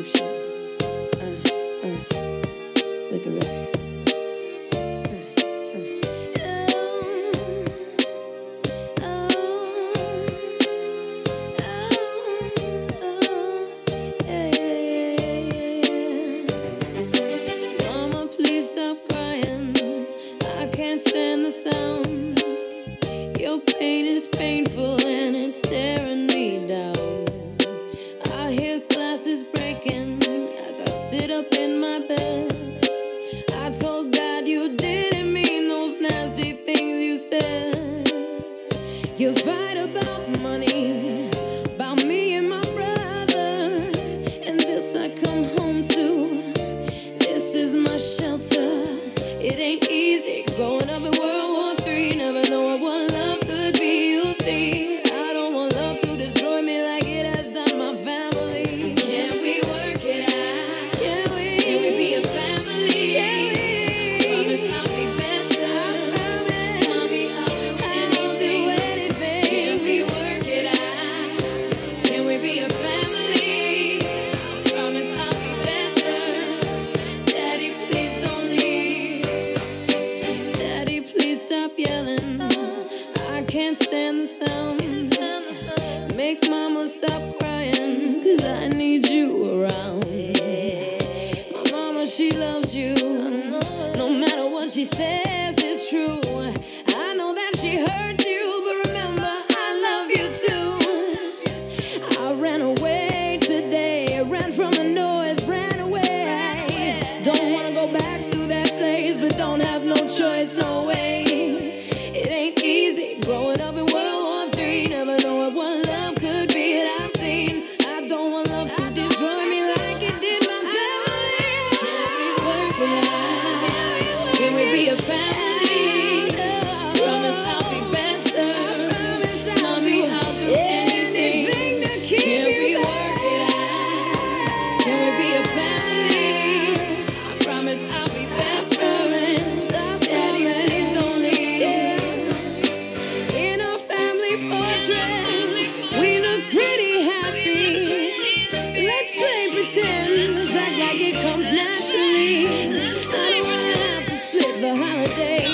Egyptian. Uh, uh, crying. I can't stand the sound. Your pain is painful and it's staring me down. I hear glasses breaking as I sit up in my bed. I told God you didn't mean those nasty things you said. You fight about money, about me and my brother, and this I come home to. This is my shelter. It ain't easy growing up in World mama stop crying, cause I need you around. My mama, she loves you. No matter what she says, it's true. I know that she hurt you, but remember, I love you too. I ran away today, I ran from the noise, ran away. Don't wanna go back to that place, but don't have no choice, no way. Pretend, let's play pretend. act like it comes naturally the holiday.